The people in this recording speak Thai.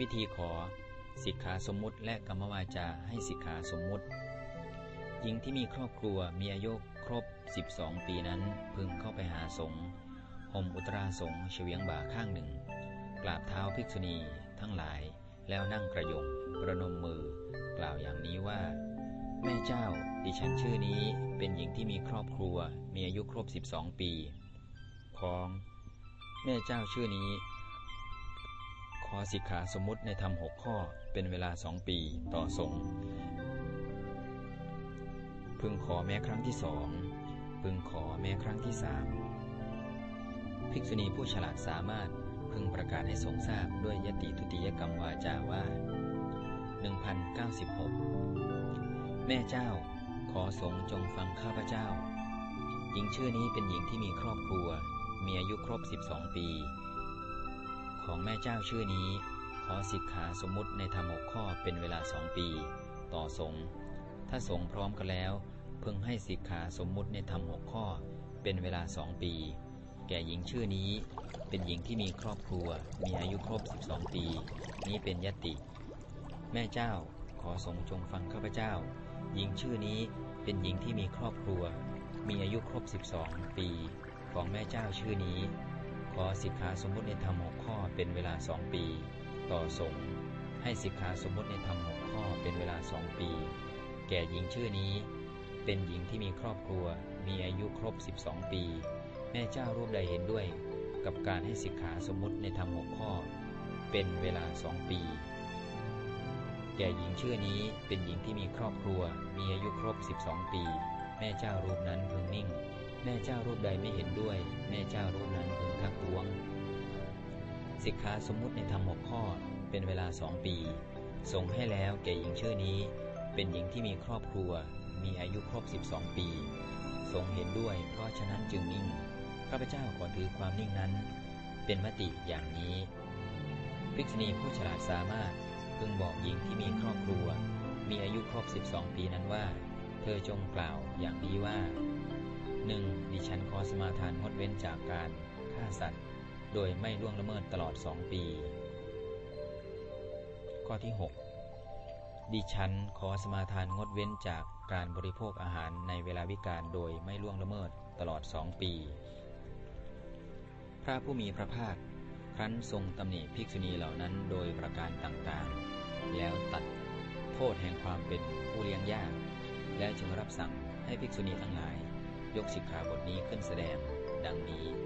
วิธีขอสิกขาสมมุติ และกรรมวาจาให้สิกขาสมมุติ หญิงที่มีครอบครัวมีอายุครบ 12 ปีนั้น พึงเข้าไปหาสงฆ์ห่มอุตราสงฆ์เฉวียงบ่าข้างหนึ่ง กราบเท้าภิกษุณีทั้งหลาย แล้วนั่งกระยงประนมมือกล่าวอย่างนี้ว่า แม่เจ้าดิฉันชื่อนี้เป็นหญิงที่มีครอบครัวมีอายุครบ 12 ปี ของ แม่เจ้าชื่อนี้ ขอสิกขาสมมติในธรรมหกข้อเป็นเวลาสองปีต่อสงพึงขอแม้ครั้งที่สองพึงขอแม้ครั้งที่สามภิกษุณีผู้ฉลาดสามารถพึงประกาศให้สงทราบด้วยยติทุติยกรรมวาจาว่า 1096 แม่เจ้า ขอสงจงฟังข้าพเจ้า หญิงชื่อนี้เป็นหญิงที่มีครอบครัว มีอายุครบ 12 ปี ของแม่เจ้าชื่อนี้ ขอสิกขาสมมุติในธรรมหกข้อเป็นเวลาสองปี ต่อสงฆ์ถ้าสงฆ์พร้อมกันแล้วเพึงให้สิกขาสมมุติในธรรมหกข้อเป็นเวลาสองปี แก่หญิงชื่อนี้ เป็นหญิงที่มีครอบครัว มีอายุครบ 12 ปี นี้เป็นยติ แม่เจ้าขอสงฆ์จงฟังข้าพเจ้า หญิงชื่อนี้เป็นหญิงที่มีครอบครัว มีอายุครบ 12 ปี ของแม่เจ้าชื่อนี้ ขอสิกขาสมมุติในธรรมหกข้อเป็นเวลาสองปี ต่อสงฆ์ให้สิกขาสมมุติในธรรมหกข้อเป็นเวลาสองปี แก่หญิงชื่อนี้ เป็นหญิงที่มีครอบครัว มีอายุครบ 12 ปี แม่เจ้ารูปใดเห็นด้วย กับการให้สิกขาสมมุติในธรรมหกข้อ เป็นเวลาสองปี แก่หญิงชื่อนี้เป็นหญิงที่มีครอบครัว มีอายุครบ 12 ปี แม่เจ้ารูปนั้นพึงนิ่ง แม่เจ้ารูปใดไม่เห็นด้วย สิกขาสมมุติในธรรมหกข้อ เป็นเวลาสองปีทรงให้แล้วแก่หญิงชื่อนี้ เป็นหญิงที่มีครอบครัว มีอายุครบ 12 ปีทรงเห็นด้วย เพราะฉะนั้นจึงนิ่ง ข้าพเจ้าขอถือความนิ่งนั้น เป็นมติอย่างนี้ ภิกษุณีผู้ฉลาดสามารถพึงบอกหญิงที่มีครอบครัว มีอายุครบ 12 ปีนั้นว่า เธอจงกล่าวอย่างนี้ว่า 1. ดิฉันขอสมาทานงดเว้นจากการฆ่าสัตว์ โดยไม่ล่วงละเมิดตลอดสองปี ข้อที่ 6 ดิฉันขอสมาทานงดเว้นจากการบริโภคอาหารในเวลาวิกาลโดยไม่ล่วงละเมิดตลอดสองปี พระผู้มีพระภาคครั้นทรงตำหนิภิกษุณีเหล่านั้นโดยประการต่างๆ แล้วตัดโทษแห่งความเป็นผู้เลี้ยงยาก และจึงรับสั่งให้ภิกษุณีทั้งหลาย ยกสิกขาบทนี้ขึ้นแสดงดังนี้